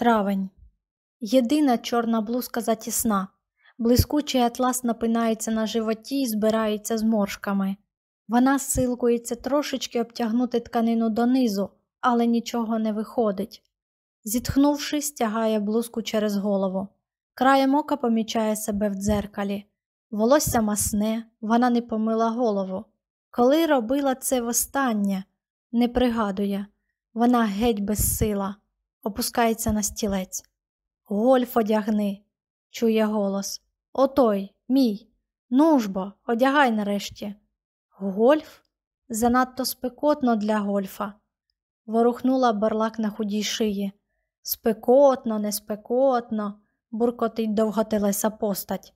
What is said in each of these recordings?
Травень. Єдина чорна блузка затісна. Блискучий атлас напинається на животі і збирається зморшками. Вона силкується трошечки обтягнути тканину донизу, але нічого не виходить. Зітхнувши, стягає блузку через голову. Краєм ока помічає себе в дзеркалі. Волосся масне, вона не помила голову. Коли робила це востаннє, не пригадує, вона геть безсила, опускається на стілець. Гольф одягни, чує голос. Отой, мій. Ну ж одягай нарешті. Гольф? Занадто спекотно для гольфа. Ворухнула барлак на худій шиї. Спекотно, не спекотно, буркотить довготелеса постать.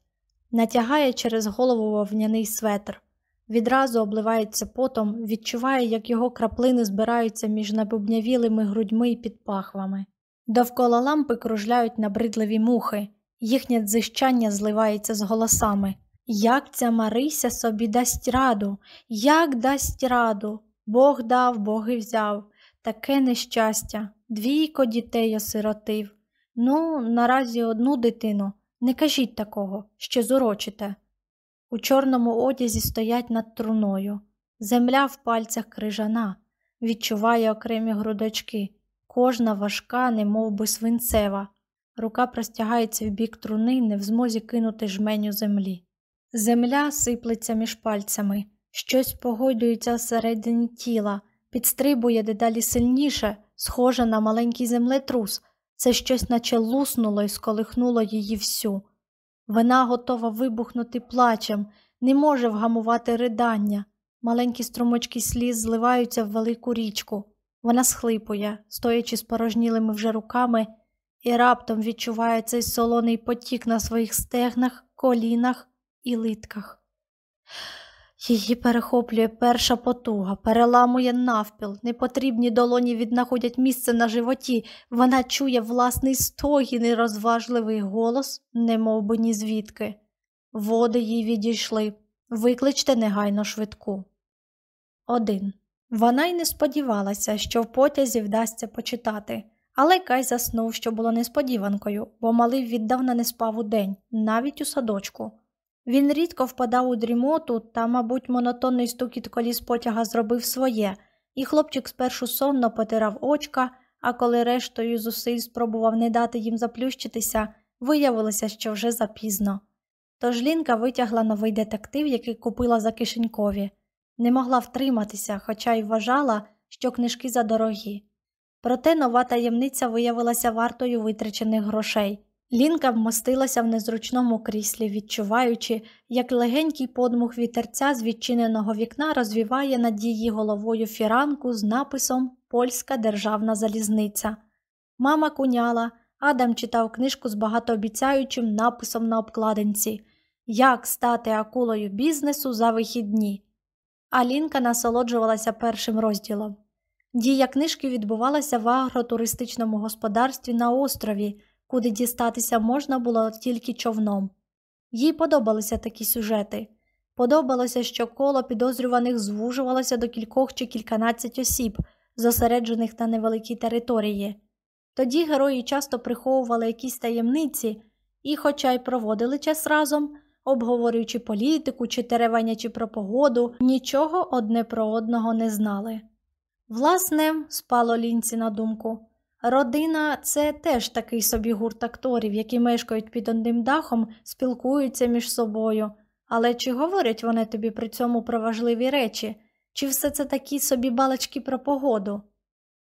Натягає через голову вовняний светр. Відразу обливається потом, відчуває, як його краплини збираються між набубнявілими грудьми і під пахвами. Довкола лампи кружляють набридливі мухи, їхнє дзищання зливається з голосами. Як ця Марися собі дасть раду, як дасть раду? Бог дав, Бог і взяв. Таке нещастя, двійко дітей осиротив. Ну, наразі одну дитину. Не кажіть такого, що зурочите. У чорному одязі стоять над труною. Земля в пальцях крижана, відчуває окремі грудочки. Кожна важка, немов би свинцева. Рука простягається в бік труни, не в змозі кинути жменю землі. Земля сиплеться між пальцями, щось погойдується всередині тіла, підстрибує дедалі сильніше, схоже на маленький землетрус. Це щось наче луснуло і сколихнуло її всю. Вона готова вибухнути плачем, не може вгамувати ридання. Маленькі струмочки сліз зливаються в велику річку. Вона схлипує, стоячи з порожнілими вже руками, і раптом відчуває цей солоний потік на своїх стегнах, колінах і литках. Її перехоплює перша потуга, переламує навпіл, непотрібні долоні віднаходять місце на животі, вона чує власний стогін і розважливий голос, не би ні звідки. Води їй відійшли. Викличте негайно швидку. Один. Вона й не сподівалася, що в потязі вдасться почитати, але Кай заснув, що було несподіванкою, бо малий віддавна не спав у день, навіть у садочку. Він рідко впадав у дрімоту, та, мабуть, монотонний стукіт коліс потяга зробив своє, і хлопчик спершу сонно потирав очка, а коли рештою зусиль спробував не дати їм заплющитися, виявилося, що вже запізно. Тож Лінка витягла новий детектив, який купила за кишенькові. Не могла втриматися, хоча й вважала, що книжки задорогі. Проте нова таємниця виявилася вартою витрачених грошей. Лінка вмостилася в незручному кріслі, відчуваючи, як легенький подмух вітерця з відчиненого вікна розвіває над її головою фіранку з написом Польська державна залізниця. Мама куняла, Адам читав книжку з багатообіцяючим написом на обкладинці Як стати акулою бізнесу за вихідні. А Лінка насолоджувалася першим розділом. Дія книжки відбувалася в агротуристичному господарстві на острові куди дістатися можна було тільки човном. Їй подобалися такі сюжети. Подобалося, що коло підозрюваних звужувалося до кількох чи кільканадцять осіб, зосереджених на невеликій території. Тоді герої часто приховували якісь таємниці і, хоча й проводили час разом, обговорюючи політику чи теревенячи про погоду, нічого одне про одного не знали. Власне, спало лінці на думку, Родина це теж такий собі гурт акторів, які мешкають під одним дахом, спілкуються між собою. Але чи говорять вони тобі при цьому про важливі речі, чи все це такі собі балачки про погоду?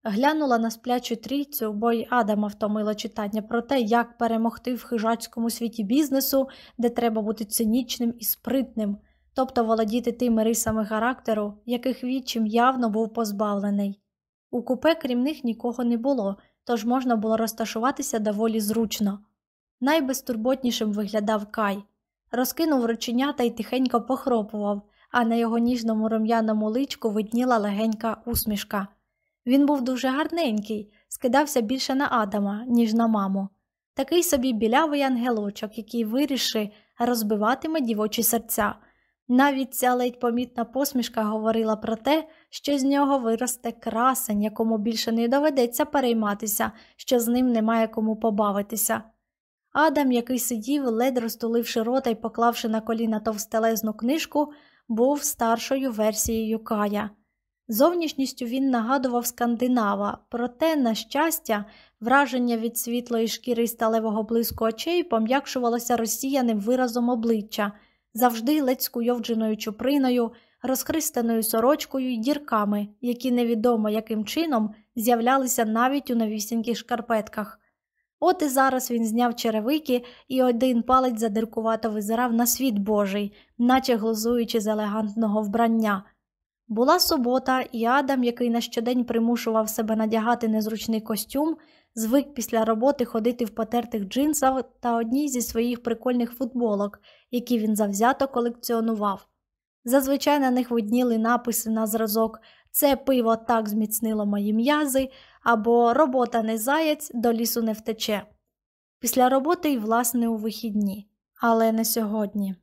Глянула на сплячу трійцю, бо й Адама втомило читання про те, як перемогти в хижацькому світі бізнесу, де треба бути цинічним і спритним, тобто володіти тими рисами характеру, яких відчим явно був позбавлений. У купе, крім них, нікого не було, тож можна було розташуватися доволі зручно. Найбезтурботнішим виглядав Кай, розкинув рученята і тихенько похропував, а на його ніжному рум'яному личку видніла легенька усмішка. Він був дуже гарненький, скидався більше на Адама, ніж на маму. Такий собі білявий ангелочок, який вирішив розбиватиме дівочі серця. Навіть ця ледь помітна посмішка говорила про те, що з нього виросте красень, якому більше не доведеться перейматися, що з ним немає кому побавитися. Адам, який сидів, ледь розтуливши рота і поклавши на коліна товстелезну книжку, був старшою версією Кая. Зовнішністю він нагадував скандинава, проте, на щастя, враження від світлої шкіри і сталевого блиску очей пом'якшувалося розсіяним виразом обличчя, завжди ледь скуйовдженою чуприною, розхристаною сорочкою й дірками, які невідомо яким чином з'являлися навіть у новісіньких шкарпетках. От і зараз він зняв черевики і один палець задиркувато визирав на світ Божий, наче глузуючи з елегантного вбрання. Була субота, і Адам, який на щодень примушував себе надягати незручний костюм, звик після роботи ходити в потертих джинсах та одній зі своїх прикольних футболок, які він завзято колекціонував. Зазвичай на них видніли написи на зразок Це пиво так зміцнило мої м'язи або Робота не заяць, до лісу не втече. Після роботи й, власне, у вихідні, але не сьогодні.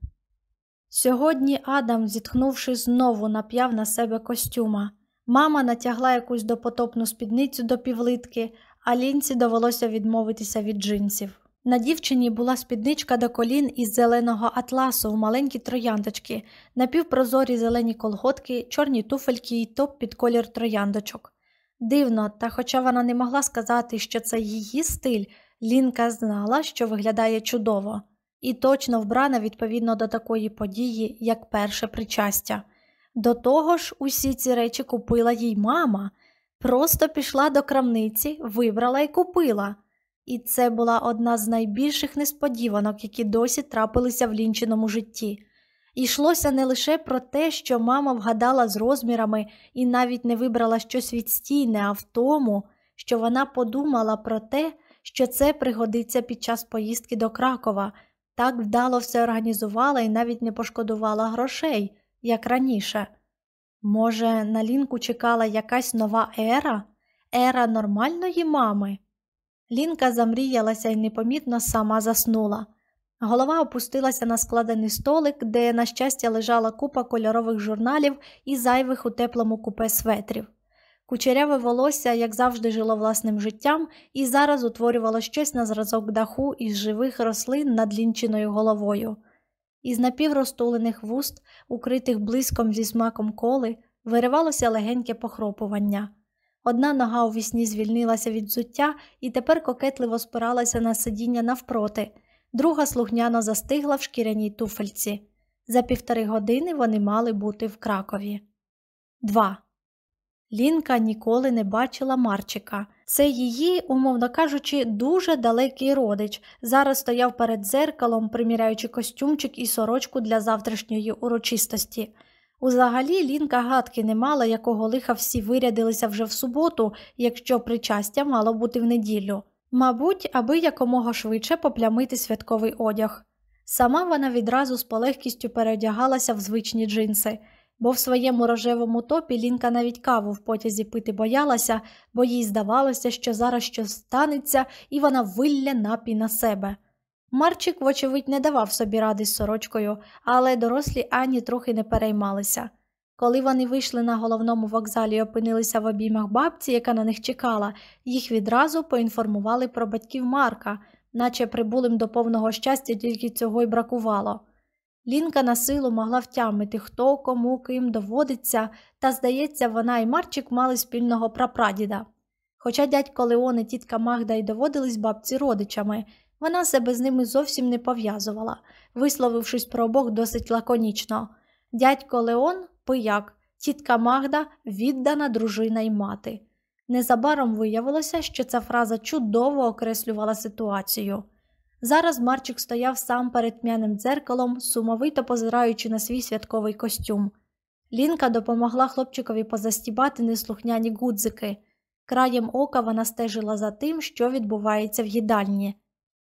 Сьогодні Адам, зітхнувши, знову нап'яв на себе костюма. Мама натягла якусь допотопну спідницю до півлитки, а лінці довелося відмовитися від джинсів. На дівчині була спідничка до колін із зеленого атласу у маленькі трояндочки, напівпрозорі зелені колготки, чорні туфельки і топ під колір трояндочок. Дивно, та хоча вона не могла сказати, що це її стиль, Лінка знала, що виглядає чудово і точно вбрана відповідно до такої події, як перше причастя. До того ж, усі ці речі купила їй мама, просто пішла до крамниці, вибрала і купила. І це була одна з найбільших несподіванок, які досі трапилися в лінчиному житті. Йшлося не лише про те, що мама вгадала з розмірами і навіть не вибрала щось відстійне, а в тому, що вона подумала про те, що це пригодиться під час поїздки до Кракова, так вдало все організувала і навіть не пошкодувала грошей, як раніше. Може, на лінку чекала якась нова ера, ера нормальної мами? Лінка замріялася і непомітно сама заснула. Голова опустилася на складений столик, де, на щастя, лежала купа кольорових журналів і зайвих у теплому купе светрів. Кучеряве волосся, як завжди, жило власним життям, і зараз утворювало щось на зразок даху із живих рослин над лінчиною головою. Із напівростулених вуст, укритих блиском зі смаком коли, виривалося легеньке похропування. Одна нога у вісні звільнилася від зуття і тепер кокетливо спиралася на сидіння навпроти, друга слухняно застигла в шкіряній туфельці. За півтори години вони мали бути в Кракові. 2. Лінка ніколи не бачила Марчика. Це її, умовно кажучи, дуже далекий родич. Зараз стояв перед дзеркалом, приміряючи костюмчик і сорочку для завтрашньої урочистості. Узагалі Лінка гадки не мала, якого лиха всі вирядилися вже в суботу, якщо причастя мало бути в неділю. Мабуть, аби якомога швидше поплямити святковий одяг. Сама вона відразу з полегкістю переодягалася в звичні джинси бо в своєму рожевому топі Лінка навіть каву в потязі пити боялася, бо їй здавалося, що зараз щось станеться, і вона вилля напій на себе. Марчик, вочевидь, не давав собі ради з сорочкою, але дорослі ані трохи не переймалися. Коли вони вийшли на головному вокзалі і опинилися в обіймах бабці, яка на них чекала, їх відразу поінформували про батьків Марка, наче прибулим до повного щастя тільки цього й бракувало. Лінка на силу могла втямити, хто кому ким доводиться, та, здається, вона і Марчик мали спільного прапрадіда. Хоча дядько Леон і тітка Магда й доводились бабці родичами, вона себе з ними зовсім не пов'язувала, висловившись про обох досить лаконічно. Дядько Леон пияк, тітка Магда віддана дружина й мати. Незабаром виявилося, що ця фраза чудово окреслювала ситуацію. Зараз Марчик стояв сам перед тьмяним дзеркалом, сумовито позираючи на свій святковий костюм. Лінка допомогла хлопчикові позастібати неслухняні гудзики. Краєм ока вона стежила за тим, що відбувається в їдальні.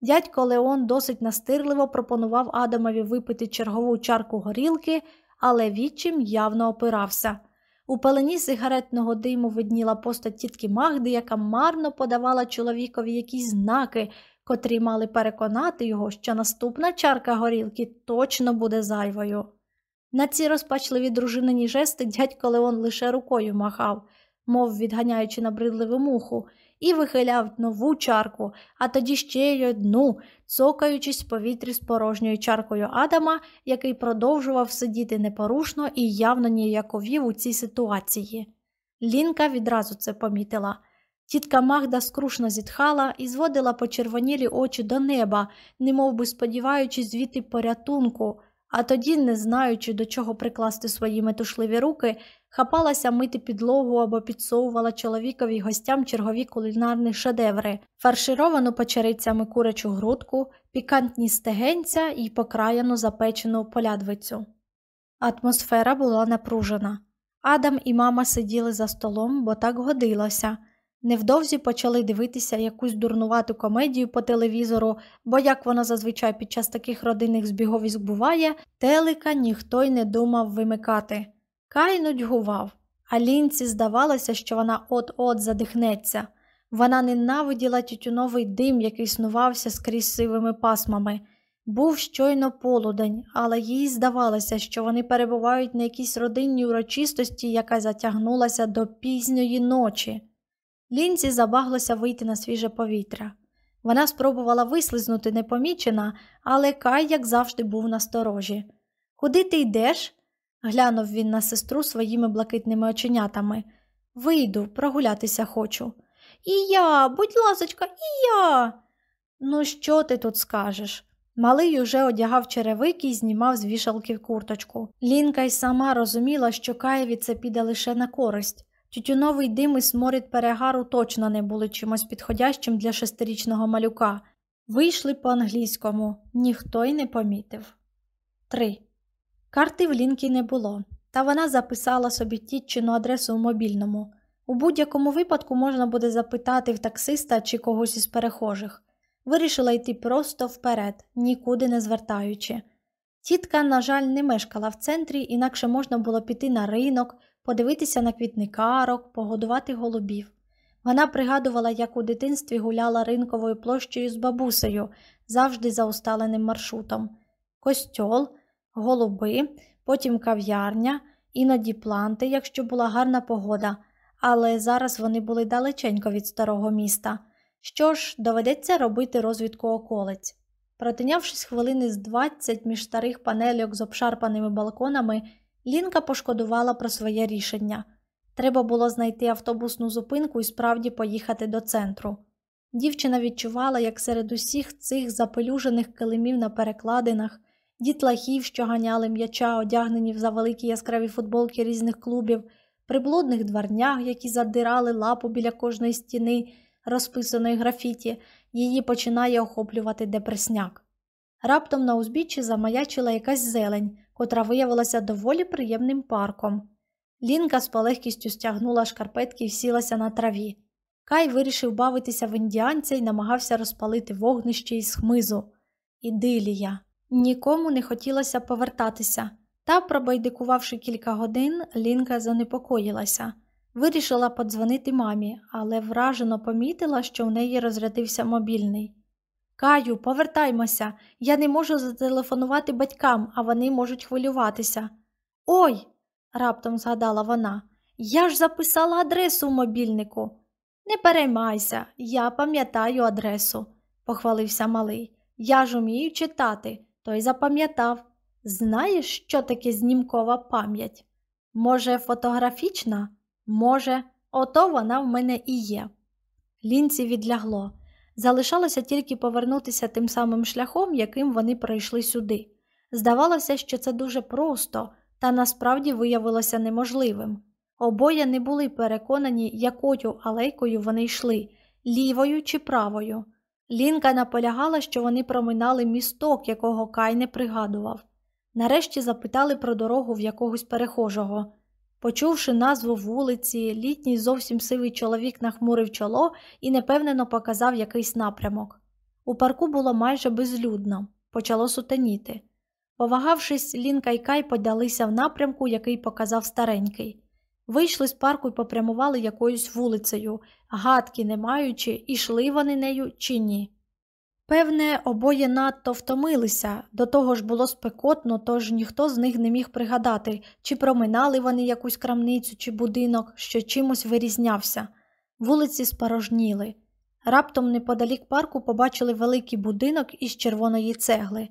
Дядько Леон досить настирливо пропонував Адамові випити чергову чарку горілки, але відчим явно опирався. У пелені сигаретного диму видніла постать тітки Магди, яка марно подавала чоловікові якісь знаки, котрі мали переконати його, що наступна чарка горілки точно буде зайвою. На ці розпачливі дружинині жести дядько Леон лише рукою махав, мов відганяючи набридливу муху, і вихиляв нову чарку, а тоді ще й одну, цокаючись в повітрі з порожньою чаркою Адама, який продовжував сидіти непорушно і явно ніяковів у цій ситуації. Лінка відразу це помітила. Тітка Магда скрушно зітхала і зводила почервонілі очі до неба, немов би сподіваючись звідти порятунку, а тоді, не знаючи, до чого прикласти свої метушливі руки, хапалася мити підлогу або підсовувала чоловікові гостям чергові кулінарні шедеври, фаршировану печерицями курячу грудку, пікантні стегенця і покраяну запечену полядвицю. Атмосфера була напружена. Адам і мама сиділи за столом, бо так годилося. Невдовзі почали дивитися якусь дурнувату комедію по телевізору, бо, як вона зазвичай під час таких родинних збіговіськ буває, телека ніхто й не думав вимикати. Кай нудьгував, а лінці здавалося, що вона от-от задихнеться. Вона ненавиділа тютюновий дим, який снувався скрізь сивими пасмами. Був щойно полудень, але їй здавалося, що вони перебувають на якійсь родинній урочистості, яка затягнулася до пізньої ночі. Лінзі забаглося вийти на свіже повітря. Вона спробувала вислизнути непомічена, але Кай, як завжди, був насторожі. Куди ти йдеш? глянув він на сестру своїми блакитними оченятами. Вийду, прогулятися хочу. І я, будь ласочка, і я. Ну, що ти тут скажеш? Малий уже одягав черевики і знімав з вішалків курточку. Лінка й сама розуміла, що Каєві це піде лише на користь. Тютюновий дим і сморід перегару точно не були чимось підходящим для шестирічного малюка. Вийшли по англійському, ніхто й не помітив. 3. Карти в Лінкі не було, та вона записала собі тітчину адресу у мобільному. У будь-якому випадку можна буде запитати в таксиста чи когось із перехожих. Вирішила йти просто вперед, нікуди не звертаючи. Тітка, на жаль, не мешкала в центрі, інакше можна було піти на ринок, подивитися на квітникарок, погодувати голубів. Вона пригадувала, як у дитинстві гуляла ринковою площею з бабусею, завжди за усталеним маршрутом. Костьол, голуби, потім кав'ярня, іноді планти, якщо була гарна погода, але зараз вони були далеченько від старого міста. Що ж, доведеться робити розвідку околиць. Протинявшись хвилини з двадцять між старих панельок з обшарпаними балконами, Лінка пошкодувала про своє рішення. Треба було знайти автобусну зупинку і справді поїхати до центру. Дівчина відчувала, як серед усіх цих запелюжених килимів на перекладинах, дітлахів, що ганяли м'яча, одягнені в завеликі яскраві футболки різних клубів, приблудних дворнях, які задирали лапу біля кожної стіни, розписаної графіті, її починає охоплювати депресняк. Раптом на узбіччі замаячила якась зелень, котра виявилася доволі приємним парком. Лінка з полегкістю стягнула шкарпетки і сілася на траві. Кай вирішив бавитися в індіанця і намагався розпалити вогнище із хмизу. Ідилія. Нікому не хотілося повертатися, та, пробайдикувавши кілька годин, Лінка занепокоїлася. Вирішила подзвонити мамі, але вражено помітила, що в неї розрядився мобільний. Каю, повертаймося, я не можу зателефонувати батькам, а вони можуть хвилюватися. Ой, раптом згадала вона, я ж записала адресу в мобільнику. Не переймайся, я пам'ятаю адресу, похвалився малий. Я ж умію читати, той запам'ятав. Знаєш, що таке знімкова пам'ять? Може, фотографічна? Може, ото вона в мене і є. Лінці відлягло. Залишалося тільки повернутися тим самим шляхом, яким вони пройшли сюди. Здавалося, що це дуже просто, та насправді виявилося неможливим. Обоє не були переконані, якою алейкою вони йшли лівою чи правою. Лінка наполягала, що вони проминали місток, якого Кай не пригадував. Нарешті запитали про дорогу в якогось перехожого. Почувши назву вулиці, літній зовсім сивий чоловік нахмурив чоло і непевнено показав якийсь напрямок. У парку було майже безлюдно, почало сутеніти. Повагавшись, Лінка й Кай подалися в напрямку, який показав старенький. Вийшли з парку і попрямували якоюсь вулицею, гадки не маючи, ішли вони нею чи ні. Певне, обоє надто втомилися, до того ж було спекотно, тож ніхто з них не міг пригадати, чи проминали вони якусь крамницю чи будинок, що чимось вирізнявся. Вулиці спорожніли. Раптом неподалік парку побачили великий будинок із червоної цегли.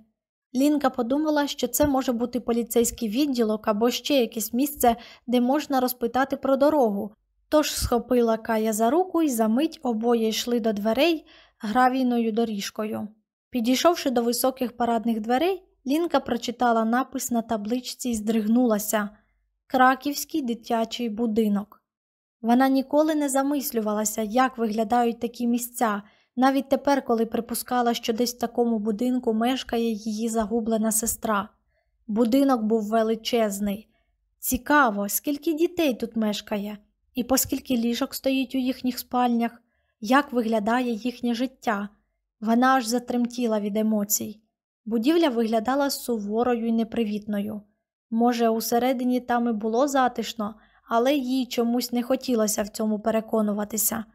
Лінка подумала, що це може бути поліцейський відділок або ще якесь місце, де можна розпитати про дорогу. Тож схопила Кая за руку і за мить обоє йшли до дверей гравійною доріжкою. Підійшовши до високих парадних дверей, Лінка прочитала напис на табличці і здригнулася Краківський дитячий будинок. Вона ніколи не замислювалася, як виглядають такі місця, навіть тепер, коли припускала, що десь в такому будинку мешкає її загублена сестра. Будинок був величезний. Цікаво, скільки дітей тут мешкає, і по скільки ліжок стоїть у їхніх спальнях, як виглядає їхнє життя. Вона аж затремтіла від емоцій. Будівля виглядала суворою і непривітною. Може, усередині там і було затишно, але їй чомусь не хотілося в цьому переконуватися.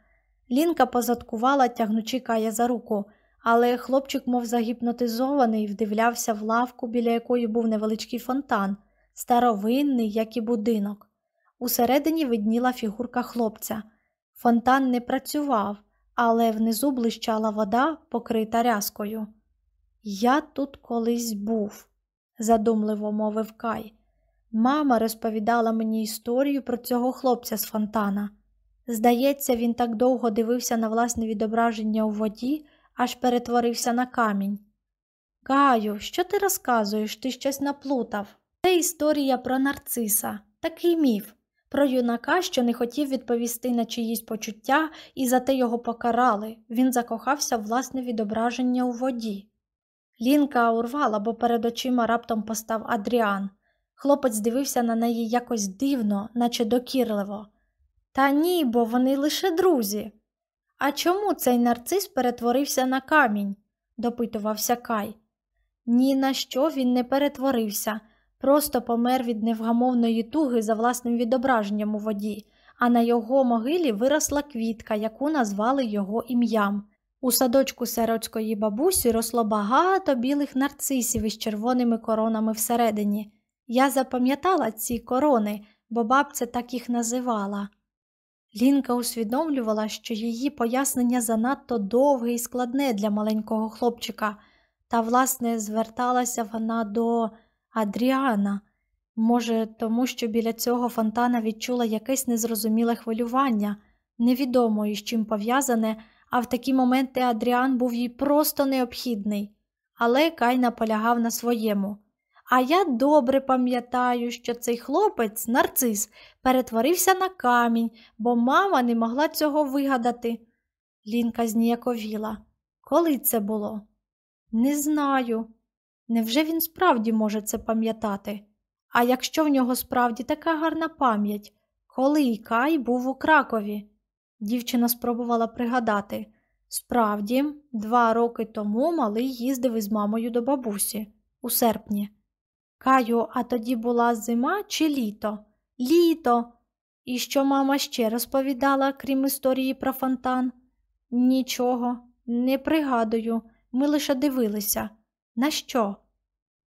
Лінка позадкувала, тягнучи кая за руку, але хлопчик, мов загіпнотизований, вдивлявся в лавку, біля якої був невеличкий фонтан, старовинний, як і будинок. Усередині видніла фігурка хлопця. Фонтан не працював, але внизу блищала вода, покрита рязкою. Я тут колись був, задумливо мовив Кай. Мама розповідала мені історію про цього хлопця з фонтана. Здається, він так довго дивився на власне відображення у воді, аж перетворився на камінь. Каю, що ти розказуєш? Ти щось наплутав. Це історія про нарциса, такий міф, про юнака, що не хотів відповісти на чиїсь почуття, і за те його покарали. Він закохався в власне відображення у воді. Лінка урвала, бо перед очима раптом постав Адріан. Хлопець дивився на неї якось дивно, наче докірливо. Та ні, бо вони лише друзі. А чому цей нарцис перетворився на камінь? допитувався Кай. Ні на що він не перетворився, просто помер від невгамовної туги за власним відображенням у воді, а на його могилі виросла квітка, яку назвали його ім'ям. У садочку сиротської бабусі росло багато білих нарцисів із червоними коронами всередині. Я запам'ятала ці корони, бо бабця так їх називала. Лінка усвідомлювала, що її пояснення занадто довге і складне для маленького хлопчика, та, власне, зверталася вона до Адріана. Може, тому що біля цього фонтана відчула якесь незрозуміле хвилювання, невідомо із чим пов'язане, а в такі моменти Адріан був їй просто необхідний. Але Кай наполягав на своєму. А я добре пам'ятаю, що цей хлопець, нарцис, перетворився на камінь, бо мама не могла цього вигадати. Лінка зніяковіла. Коли це було? Не знаю. Невже він справді може це пам'ятати? А якщо в нього справді така гарна пам'ять, коли Кай був у Кракові? Дівчина спробувала пригадати. Справді, два роки тому малий їздив із мамою до бабусі у серпні. Каю, а тоді була зима чи літо? Літо. І що мама ще розповідала, крім історії про фонтан? Нічого, не пригадую, ми лише дивилися. На що?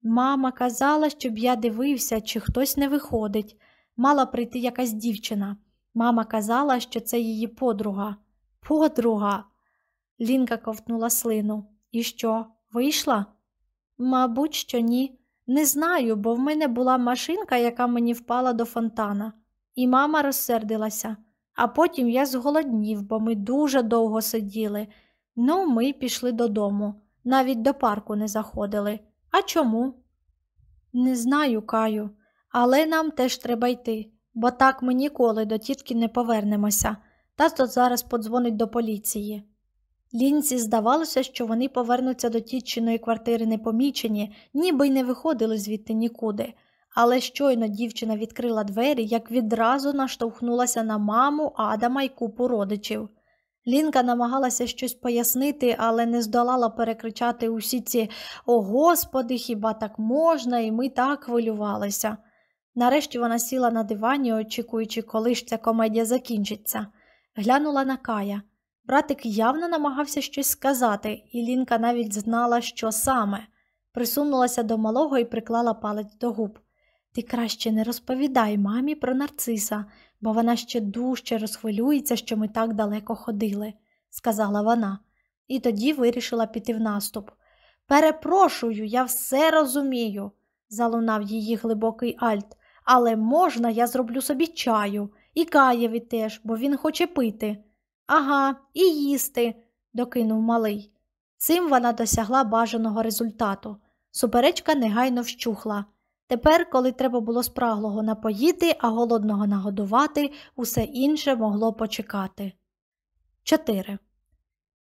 Мама казала, щоб я дивився, чи хтось не виходить. Мала прийти якась дівчина. Мама казала, що це її подруга. Подруга. Лінка ковтнула слину. І що, вийшла? Мабуть, що ні. Не знаю, бо в мене була машинка, яка мені впала до фонтана, і мама розсердилася, а потім я зголоднів, бо ми дуже довго сиділи. Ну, ми пішли додому, навіть до парку не заходили. А чому? Не знаю, Каю, але нам теж треба йти, бо так ми ніколи до тітки не повернемося. Тато зараз подзвонить до поліції. Лінці здавалося, що вони повернуться до тітчиної квартири непомічені, ніби й не виходили звідти нікуди. Але щойно дівчина відкрила двері, як відразу наштовхнулася на маму, Адама й купу родичів. Лінка намагалася щось пояснити, але не здолала перекричати усі ці О Господи, хіба так можна, і ми так хвилювалися. Нарешті вона сіла на дивані, очікуючи, коли ж ця комедія закінчиться. Глянула на Кая. Братик явно намагався щось сказати, і Лінка навіть знала, що саме. Присунулася до малого і приклала палець до губ. Ти краще не розповідай мамі про нарциса, бо вона ще дужче розхвилюється, що ми так далеко ходили, сказала вона, і тоді вирішила піти в наступ. Перепрошую, я все розумію, залунав її глибокий альт, але можна, я зроблю собі чаю, і Каєві теж, бо він хоче пити. Ага, і їсти, докинув малий. Цим вона досягла бажаного результату. Суперечка негайно вщухла. Тепер, коли треба було спраглого напоїти, а голодного нагодувати, усе інше могло почекати. 4.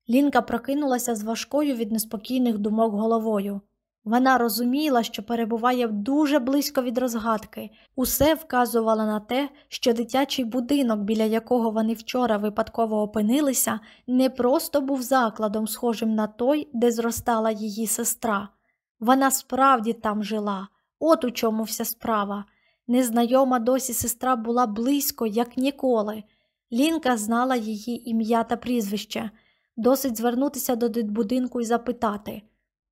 Лінка прокинулася з важкою від неспокійних думок головою. Вона розуміла, що перебуває дуже близько від розгадки, усе вказувало на те, що дитячий будинок, біля якого вони вчора випадково опинилися, не просто був закладом, схожим на той, де зростала її сестра. Вона справді там жила, от у чому вся справа. Незнайома досі сестра була близько, як ніколи. Лінка знала її ім'я та прізвище. Досить звернутися до дитбудинку і запитати.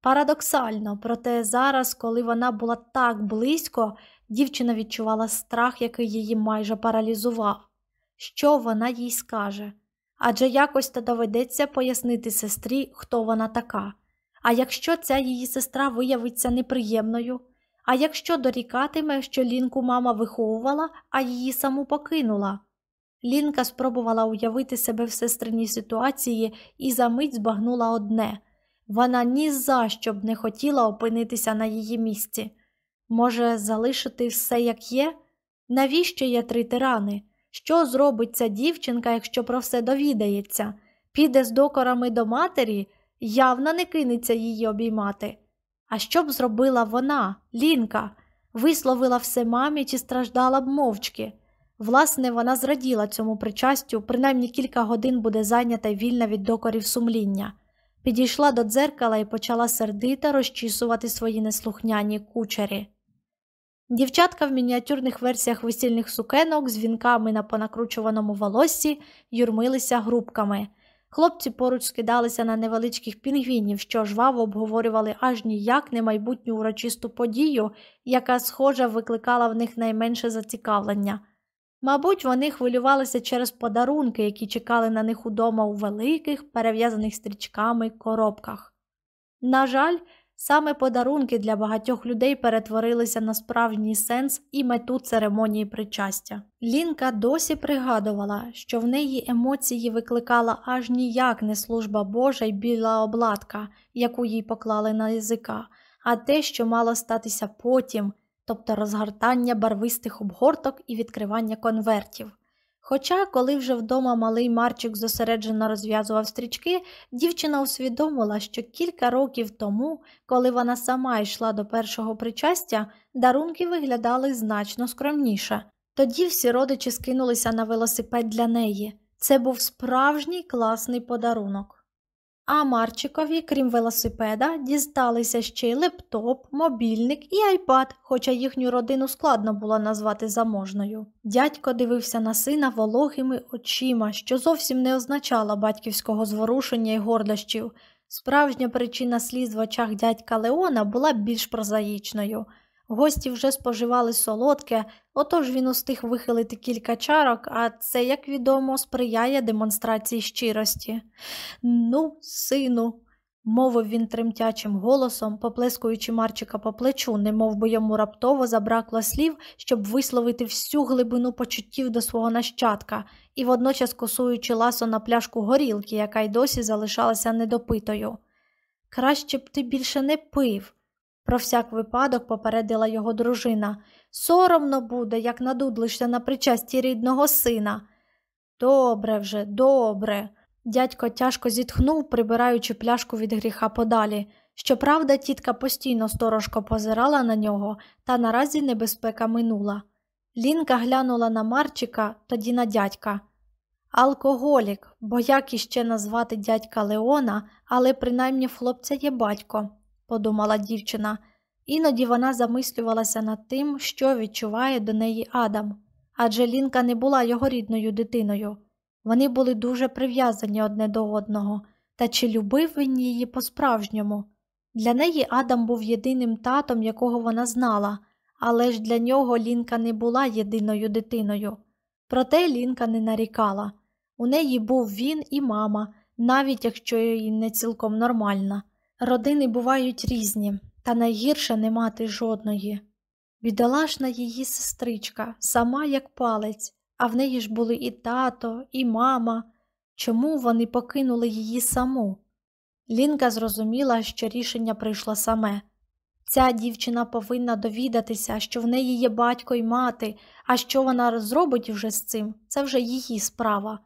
Парадоксально, проте зараз, коли вона була так близько, дівчина відчувала страх, який її майже паралізував. Що вона їй скаже? Адже якось то доведеться пояснити сестрі, хто вона така. А якщо ця її сестра виявиться неприємною, а якщо дорікатиме, що Лінку мама виховувала, а її саму покинула. Лінка спробувала уявити себе в сестриній ситуації і за мить збагнула одне вона ні за що б не хотіла опинитися на її місці. Може, залишити все як є? Навіщо є три тирани? Що зробить ця дівчинка, якщо про все довідається? Піде з докорами до матері, явно не кинеться її обіймати. А що б зробила вона, Лінка? Висловила все мамі чи страждала б мовчки? Власне, вона зраділа цьому причастю, принаймні кілька годин буде зайнята й вільна від докорів сумління. Підійшла до дзеркала і почала сердито розчісувати свої неслухняні кучері. Дівчатка в мініатюрних версіях весільних сукенок з вінками на понакручуваному волоссі юрмилися грубками. Хлопці поруч скидалися на невеличких пінгвінів, що жваво обговорювали аж ніяк не майбутню урочисту подію, яка, схоже, викликала в них найменше зацікавлення. Мабуть, вони хвилювалися через подарунки, які чекали на них удома у великих, перев'язаних стрічками коробках. На жаль, саме подарунки для багатьох людей перетворилися на справжній сенс і мету церемонії причастя. Лінка досі пригадувала, що в неї емоції викликала аж ніяк не служба Божа й біла обладка, яку їй поклали на язика, а те, що мало статися потім тобто розгортання барвистих обгорток і відкривання конвертів. Хоча, коли вже вдома малий Марчик зосереджено розв'язував стрічки, дівчина усвідомила, що кілька років тому, коли вона сама йшла до першого причастя, дарунки виглядали значно скромніше. Тоді всі родичі скинулися на велосипед для неї. Це був справжній класний подарунок. А Марчикові, крім велосипеда, дісталися ще й лептоп, мобільник і айпад, хоча їхню родину складно було назвати заможною. Дядько дивився на сина вологими очима, що зовсім не означало батьківського зворушення і гордощів. Справжня причина сліз в очах дядька Леона була більш прозаїчною. Гості вже споживали солодке, отож він устиг вихилити кілька чарок, а це, як відомо, сприяє демонстрації щирості. Ну, сину, мовив він тремтячим голосом, поплескуючи Марчика по плечу, немов би йому раптово забракло слів, щоб висловити всю глибину почуттів до свого нащадка, і водночас косуючи ласо на пляшку горілки, яка й досі залишалася недопитою. Краще б ти більше не пив. Про всяк випадок попередила його дружина. Соромно буде, як надудлишся на причасті рідного сина. Добре вже, добре. Дядько тяжко зітхнув, прибираючи пляшку від гріха подалі. Щоправда, тітка постійно сторожко позирала на нього, та наразі небезпека минула. Лінка глянула на Марчика, тоді на дядька. Алкоголік, бо як іще назвати дядька Леона, але принаймні хлопця є батько подумала дівчина, іноді вона замислювалася над тим, що відчуває до неї Адам, адже Лінка не була його рідною дитиною. Вони були дуже прив'язані одне до одного, та чи любив він її по-справжньому? Для неї Адам був єдиним татом, якого вона знала, але ж для нього Лінка не була єдиною дитиною. Проте Лінка не нарікала. У неї був він і мама, навіть якщо їй не цілком нормальна. Родини бувають різні, та найгірше не мати жодної. Бідолашна її сестричка, сама як палець, а в неї ж були і тато, і мама. Чому вони покинули її саму? Лінка зрозуміла, що рішення прийшло саме. Ця дівчина повинна довідатися, що в неї є батько і мати, а що вона зробить вже з цим, це вже її справа.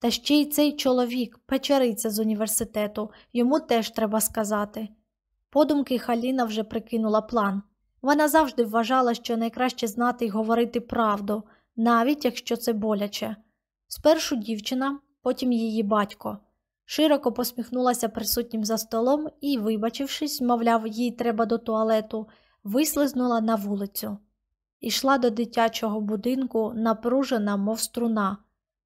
Та ще й цей чоловік, печериця з університету, йому теж треба сказати. Подумки Халіна вже прикинула план. Вона завжди вважала, що найкраще знати й говорити правду, навіть якщо це боляче. Спершу дівчина, потім її батько. Широко посміхнулася присутнім за столом і, вибачившись, мовляв, їй треба до туалету, вислизнула на вулицю. Ішла до дитячого будинку, напружена, мов струна.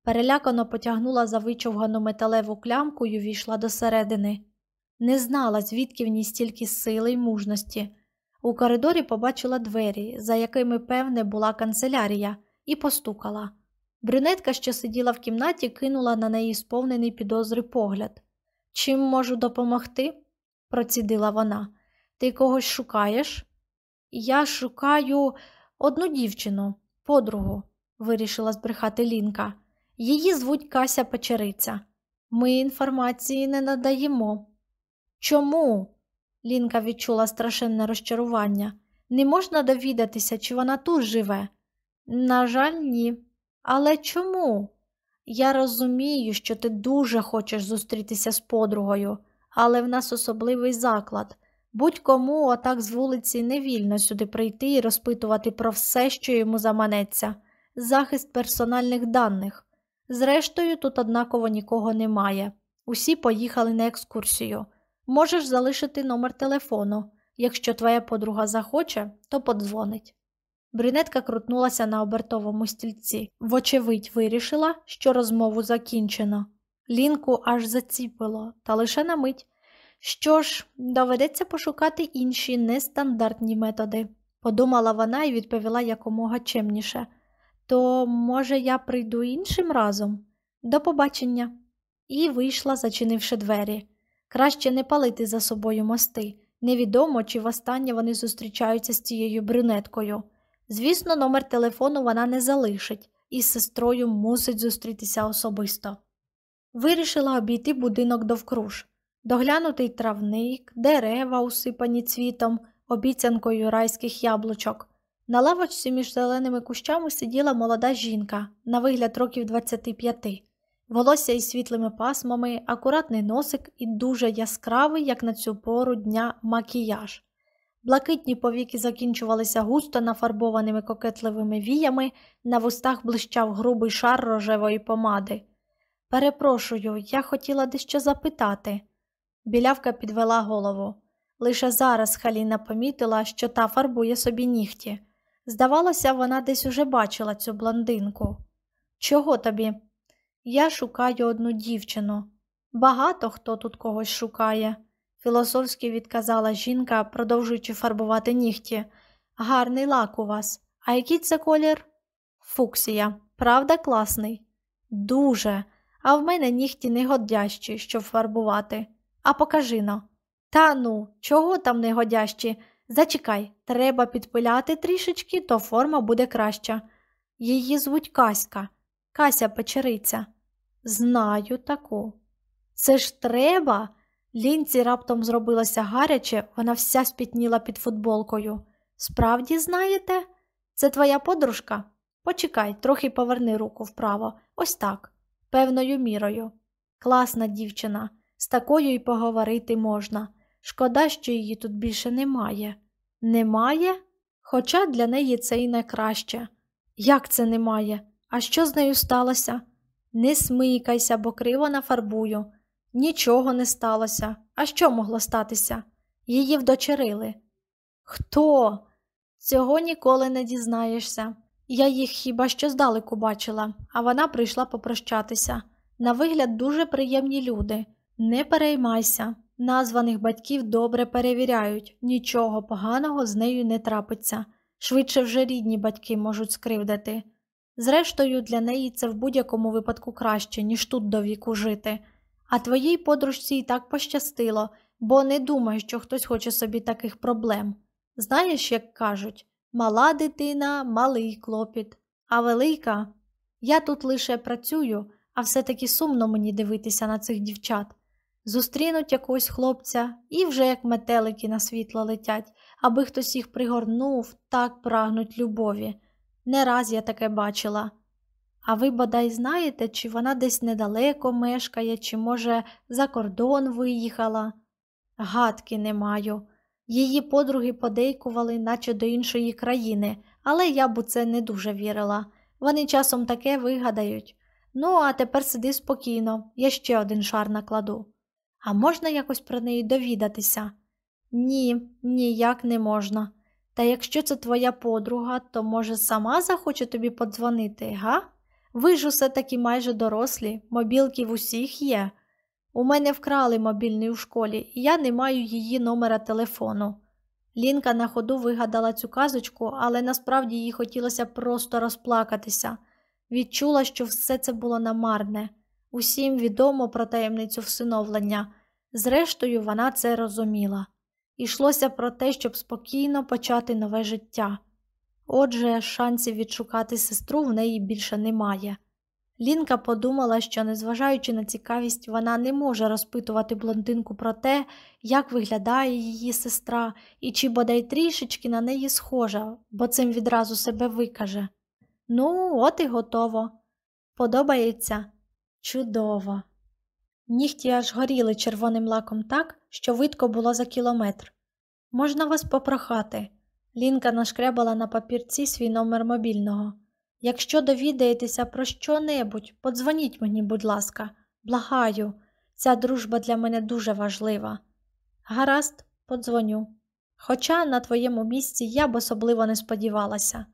Перелякано потягнула за вичовгану металеву клямку й увійшла до середини. Не знала, звідки в ній стільки сили й мужності. У коридорі побачила двері, за якими, певне, була канцелярія, і постукала. Брюнетка, що сиділа в кімнаті, кинула на неї сповнений підозри погляд. Чим можу допомогти? процідила вона. Ти когось шукаєш? Я шукаю одну дівчину, подругу, вирішила збрехати Лінка. Її звуть Кася Печериця. Ми інформації не надаємо. Чому? Лінка відчула страшенне розчарування. Не можна довідатися, чи вона тут живе? На жаль, ні. Але чому? Я розумію, що ти дуже хочеш зустрітися з подругою, але в нас особливий заклад. Будь-кому отак з вулиці не вільно сюди прийти і розпитувати про все, що йому заманеться, захист персональних даних. Зрештою, тут однаково нікого немає. Усі поїхали на екскурсію. Можеш залишити номер телефону. Якщо твоя подруга захоче, то подзвонить. Брюнетка крутнулася на обертовому стільці. Вочевидь, вирішила, що розмову закінчено. Лінку аж заціпило, та лише на мить. Що ж, доведеться пошукати інші нестандартні методи, подумала вона і відповіла якомога чемніше. То, може, я прийду іншим разом? До побачення. І вийшла, зачинивши двері. Краще не палити за собою мости. Невідомо, чи востаннє вони зустрічаються з цією брюнеткою. Звісно, номер телефону вона не залишить і з сестрою мусить зустрітися особисто. Вирішила обійти будинок довкруж, доглянутий травник, дерева, усипані цвітом, обіцянкою райських яблучок. На лавочці між зеленими кущами сиділа молода жінка, на вигляд років 25. Волосся із світлими пасмами, акуратний носик і дуже яскравий, як на цю пору дня, макіяж. Блакитні повіки закінчувалися густо нафарбованими кокетливими віями, на вустах блищав грубий шар рожевої помади. Перепрошую, я хотіла дещо запитати. Білявка підвела голову. Лише зараз Халіна помітила, що та фарбує собі нігті. Здавалося, вона десь уже бачила цю блондинку. Чого тобі? Я шукаю одну дівчину. Багато хто тут когось шукає філософськи відказала жінка, продовжуючи фарбувати нігті. Гарний лак у вас. А який це колір? Фуксія. Правда, класний? Дуже. А в мене нігті негодящі, щоб фарбувати. А покажи но. Та ну, чого там негодящі? Зачекай, треба підпиляти трішечки, то форма буде краща. Її звуть Каська, Кася печериця. Знаю таку. Це ж треба. Лінці раптом зробилося гаряче, вона вся спітніла під футболкою. Справді знаєте? Це твоя подружка? Почекай, трохи поверни руку вправо. Ось так, певною мірою. Класна дівчина, з такою й поговорити можна. Шкода, що її тут більше немає. Немає? Хоча для неї це і найкраще. Як це немає? А що з нею сталося? Не смикайся, бо криво нафарбую. Нічого не сталося. А що могло статися? Її вдочерили. Хто? Цього ніколи не дізнаєшся. Я їх хіба що здалеку бачила, а вона прийшла попрощатися. На вигляд дуже приємні люди. Не переймайся, названих батьків добре перевіряють, нічого поганого з нею не трапиться. Швидше вже рідні батьки можуть скривдити. Зрештою, для неї це в будь-якому випадку краще, ніж тут до віку жити. А твоїй подружці і так пощастило, бо не думай, що хтось хоче собі таких проблем. Знаєш, як кажуть, мала дитина, малий клопіт, а велика. Я тут лише працюю, а все-таки сумно мені дивитися на цих дівчат. Зустрінуть якогось хлопця і вже як метелики на світло летять, аби хтось їх пригорнув, так прагнуть любові. Не раз я таке бачила. А ви бодай знаєте, чи вона десь недалеко мешкає, чи, може, за кордон виїхала? Гадки не маю. Її подруги подейкували, наче до іншої країни, але я б у це не дуже вірила. Вони часом таке вигадають. Ну, а тепер сиди спокійно, я ще один шар накладу. А можна якось про неї довідатися? Ні, ніяк не можна. Та якщо це твоя подруга, то, може, сама захоче тобі подзвонити, га? Ви ж усе таки майже дорослі, мобілки в усіх є. У мене вкрали мобільний у школі, і я не маю її номера телефону. Лінка на ходу вигадала цю казочку, але насправді їй хотілося просто розплакатися. Відчула, що все це було намарне. Усім відомо про таємницю всиновлення. Зрештою, вона це розуміла. Ішлося про те, щоб спокійно почати нове життя. Отже, шансів відшукати сестру в неї більше немає. Лінка подумала, що, незважаючи на цікавість, вона не може розпитувати блондинку про те, як виглядає її сестра і чи бодай трішечки на неї схожа, бо цим відразу себе викаже. Ну, от і готово. Подобається чудово. Нігті аж горіли червоним лаком так, що видко було за кілометр. Можна вас попрохати? Лінка нашкрябала на папірці свій номер мобільного. Якщо довідаєтеся про що-небудь, подзвоніть мені, будь ласка, благаю, ця дружба для мене дуже важлива. Гаразд, подзвоню. Хоча на твоєму місці я б особливо не сподівалася.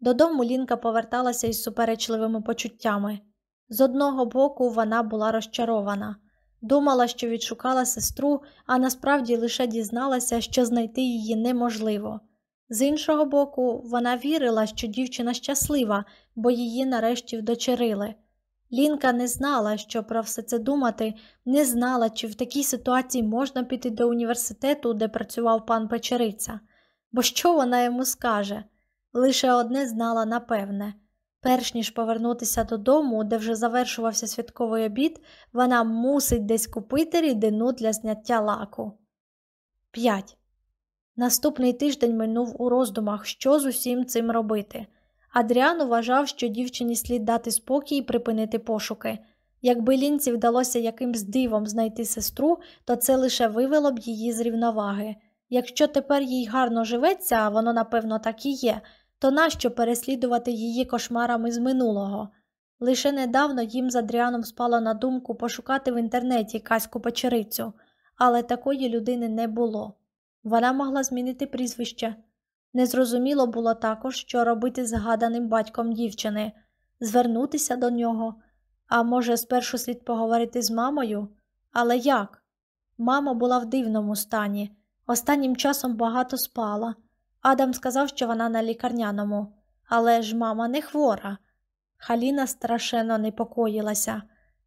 Додому Лінка поверталася із суперечливими почуттями. З одного боку, вона була розчарована, думала, що відшукала сестру, а насправді лише дізналася, що знайти її неможливо. З іншого боку, вона вірила, що дівчина щаслива, бо її нарешті вдочерили. Лінка не знала, що про все це думати, не знала, чи в такій ситуації можна піти до університету, де працював пан Печериця, бо що вона йому скаже? Лише одне знала напевне. Перш ніж повернутися додому, де вже завершувався святковий обід, вона мусить десь купити рідину для зняття лаку. 5. Наступний тиждень минув у роздумах, що з усім цим робити. Адріан вважав, що дівчині слід дати спокій і припинити пошуки. Якби лінці вдалося якимсь дивом знайти сестру, то це лише вивело б її з рівноваги. Якщо тепер їй гарно живеться, а воно, напевно, так і є, то нащо переслідувати її кошмарами з минулого? Лише недавно їм з Адріаном спало на думку пошукати в інтернеті Каську печерицю, але такої людини не було. Вона могла змінити прізвище. Незрозуміло було також, що робити з згаданим батьком дівчини, звернутися до нього, а може, спершу слід поговорити з мамою? Але як? Мама була в дивному стані, останнім часом багато спала. Адам сказав, що вона на лікарняному, але ж мама не хвора. Халіна страшенно непокоїлася.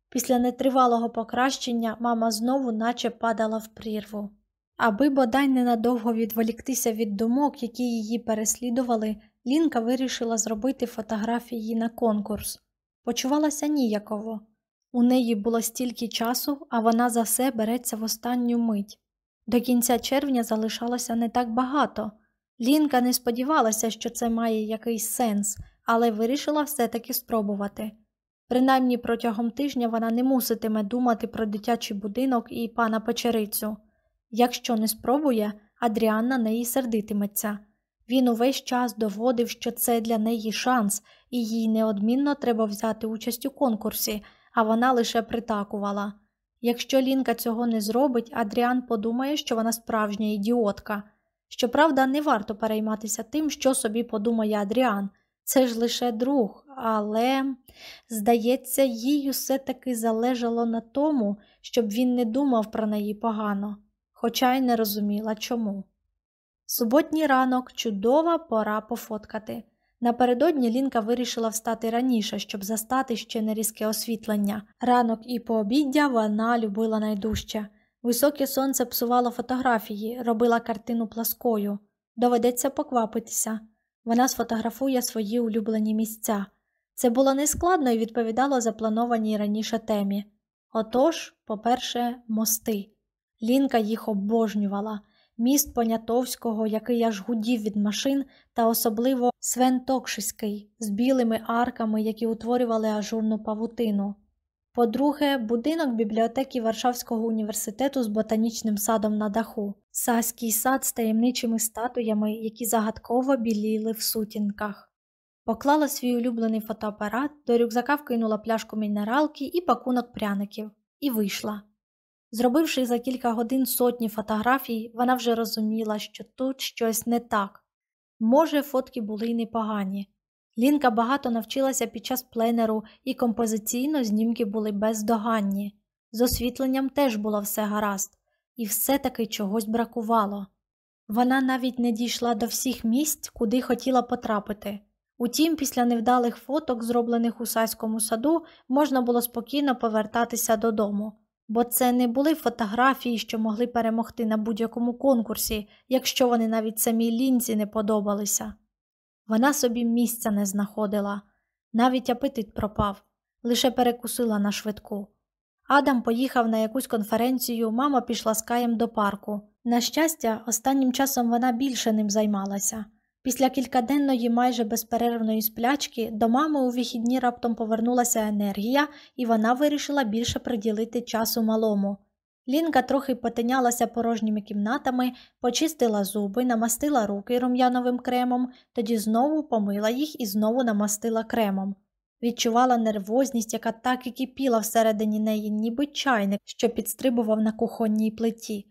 Після нетривалого покращення мама знову наче падала в прірву. Аби бодай ненадовго відволіктися від думок, які її переслідували, Лінка вирішила зробити фотографії на конкурс. Почувалася ніяково. У неї було стільки часу, а вона за все береться в останню мить. До кінця червня залишалося не так багато. Лінка не сподівалася, що це має якийсь сенс, але вирішила все-таки спробувати. Принаймні протягом тижня вона не муситиме думати про дитячий будинок і пана печерицю. Якщо не спробує, Адріан на неї сердитиметься. Він увесь час доводив, що це для неї шанс, і їй неодмінно треба взяти участь у конкурсі, а вона лише притакувала. Якщо Лінка цього не зробить, Адріан подумає, що вона справжня ідіотка. Щоправда, не варто перейматися тим, що собі подумає Адріан. Це ж лише друг, але, здається, їй усе таки залежало на тому, щоб він не думав про неї погано, хоча й не розуміла чому. Суботній ранок чудова пора пофоткати. Напередодні Лінка вирішила встати раніше, щоб застати ще нерізке освітлення. Ранок і пообіддя вона любила найдужче. Високе сонце псувало фотографії, робила картину пласкою. Доведеться поквапитися. Вона сфотографує свої улюблені місця. Це було нескладно і відповідало запланованій раніше темі. Отож, по-перше, мости. Лінка їх обожнювала. Міст Понятовського, який аж гудів від машин, та особливо Свентокшиський з білими арками, які утворювали ажурну павутину. По-друге, будинок бібліотеки Варшавського університету з ботанічним садом на даху, саський сад з таємничими статуями, які загадково біліли в сутінках. Поклала свій улюблений фотоапарат, до рюкзака вкинула пляшку мінералки і пакунок пряників, і вийшла. Зробивши за кілька годин сотні фотографій, вона вже розуміла, що тут щось не так. Може, фотки були й непогані. Лінка багато навчилася під час пленеру, і композиційно знімки були бездоганні. З освітленням теж було все гаразд, і все-таки чогось бракувало. Вона навіть не дійшла до всіх місць, куди хотіла потрапити. Утім, після невдалих фоток, зроблених у саському саду, можна було спокійно повертатися додому, бо це не були фотографії, що могли перемогти на будь-якому конкурсі, якщо вони навіть самій лінзі не подобалися. Вона собі місця не знаходила, навіть апетит пропав, лише перекусила на швидку. Адам поїхав на якусь конференцію, мама пішла з каєм до парку. На щастя, останнім часом вона більше ним займалася. Після кількаденної майже безперервної сплячки до мами у вихідні раптом повернулася енергія, і вона вирішила більше приділити часу малому. Лінка трохи потинялася порожніми кімнатами, почистила зуби, намастила руки рум'яновим кремом, тоді знову помила їх і знову намастила кремом. Відчувала нервозність, яка так і кипіла всередині неї, ніби чайник, що підстрибував на кухонній плиті.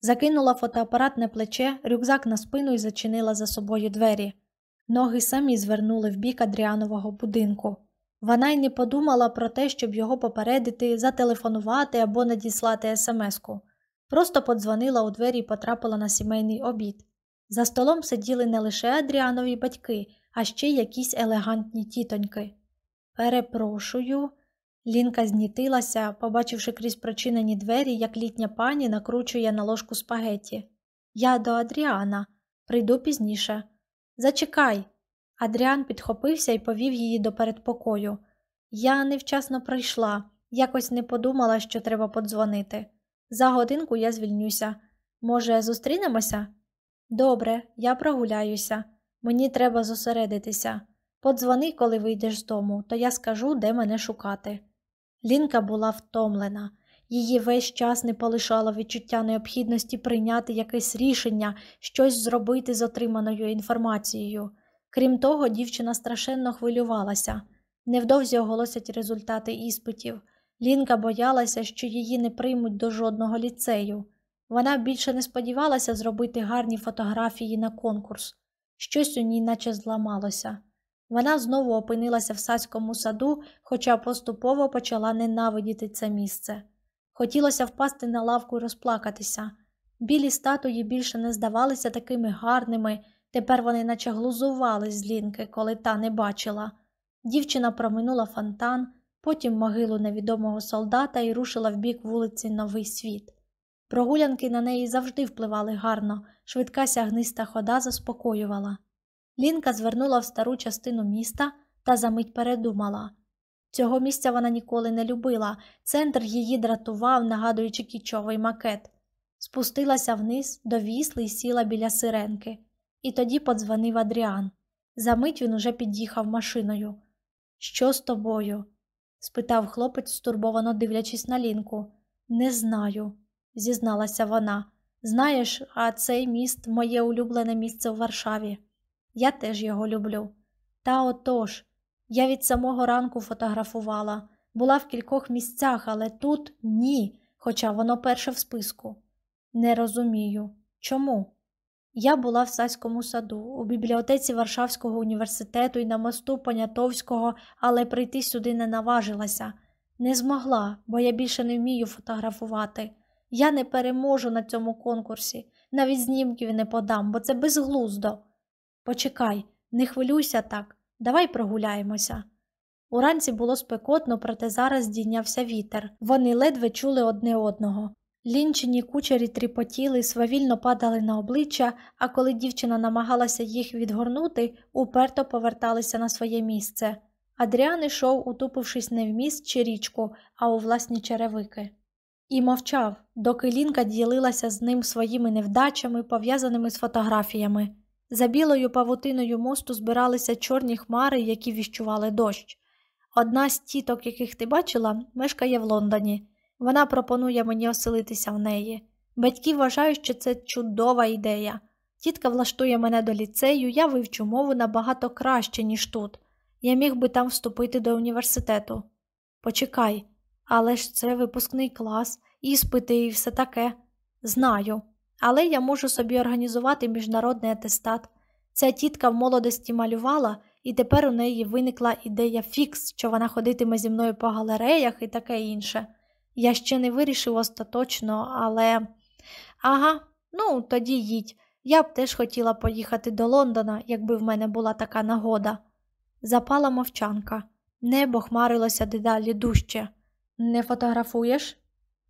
Закинула фотоапарат на плече, рюкзак на спину і зачинила за собою двері. Ноги самі звернули в бік Адріанового будинку. Вона й не подумала про те, щоб його попередити, зателефонувати або надіслати смс-ку. Просто подзвонила у двері і потрапила на сімейний обід. За столом сиділи не лише Адріанові батьки, а ще якісь елегантні тітоньки. Перепрошую. Лінка знітилася, побачивши крізь прочинені двері, як літня пані накручує на ложку спагеті. Я до Адріана, прийду пізніше. Зачекай. Адріан підхопився і повів її до передпокою. Я невчасно прийшла, якось не подумала, що треба подзвонити. За годинку я звільнюся. Може, зустрінемося? Добре, я прогуляюся. Мені треба зосередитися. Подзвони, коли вийдеш з дому, то я скажу, де мене шукати. Лінка була втомлена, її весь час не полишало відчуття необхідності прийняти якесь рішення, щось зробити з отриманою інформацією. Крім того, дівчина страшенно хвилювалася. Невдовзі оголосять результати іспитів. Лінка боялася, що її не приймуть до жодного ліцею. Вона більше не сподівалася зробити гарні фотографії на конкурс. Щось у ній наче зламалося. Вона знову опинилася в садському саду, хоча поступово почала ненавидіти це місце. Хотілося впасти на лавку і розплакатися. Білі статуї більше не здавалися такими гарними, тепер вони наче глузували з лінки, коли та не бачила. Дівчина проминула фонтан, потім могилу невідомого солдата і рушила в бік вулиці Новий світ. Прогулянки на неї завжди впливали гарно, швидка сягниста хода заспокоювала. Лінка звернула в стару частину міста та за мить передумала. Цього місця вона ніколи не любила, центр її дратував, нагадуючи кічовий макет. Спустилася вниз, до вісли і сіла біля сиренки. І тоді подзвонив Адріан. Замить він уже під'їхав машиною. Що з тобою? спитав хлопець, стурбовано дивлячись на лінку. Не знаю, зізналася вона. Знаєш, а цей міст моє улюблене місце в Варшаві. Я теж його люблю. Та отож, я від самого ранку фотографувала, була в кількох місцях, але тут ні, хоча воно перше в списку. Не розумію. Чому? Я була в Саському саду, у бібліотеці Варшавського університету і на мосту Понятовського, але прийти сюди не наважилася. Не змогла, бо я більше не вмію фотографувати. Я не переможу на цьому конкурсі, навіть знімків не подам, бо це безглуздо. Почекай, не хвилюйся так, давай прогуляємося. Уранці було спекотно, проте зараз здійнявся вітер. Вони ледве чули одне одного. Лінчині кучері тріпотіли, свавільно падали на обличчя, а коли дівчина намагалася їх відгорнути, уперто поверталися на своє місце. Адріан ішов, утупившись не в міст чи річку, а у власні черевики. І мовчав, доки Лінка ділилася з ним своїми невдачами, пов'язаними з фотографіями. За білою павутиною мосту збиралися чорні хмари, які віщували дощ. Одна з тіток, яких ти бачила, мешкає в Лондоні. Вона пропонує мені оселитися в неї. Батьки вважають, що це чудова ідея. Тітка влаштує мене до ліцею, я вивчу мову набагато краще, ніж тут. Я міг би там вступити до університету. Почекай, але ж це випускний клас, іспити і все таке. Знаю, але я можу собі організувати міжнародний атестат. Ця тітка в молодості малювала, і тепер у неї виникла ідея фікс, що вона ходитиме зі мною по галереях і таке інше. Я ще не вирішив остаточно, але. Ага, ну тоді їдь. Я б теж хотіла поїхати до Лондона, якби в мене була така нагода. Запала мовчанка. Небо хмарилося дедалі дужче. Не фотографуєш?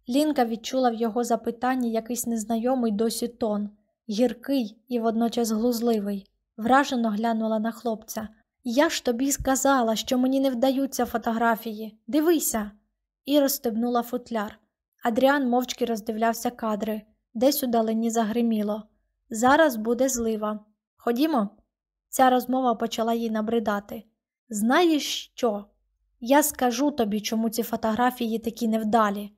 Лінка відчула в його запитанні якийсь незнайомий досі тон, гіркий і водночас глузливий. Вражено глянула на хлопця. Я ж тобі сказала, що мені не вдаються фотографії. Дивися. І розстебнула футляр. Адріан мовчки роздивлявся кадри, десь удалині загриміло. Зараз буде злива. Ходімо. Ця розмова почала їй набридати. Знаєш що? Я скажу тобі, чому ці фотографії такі невдалі.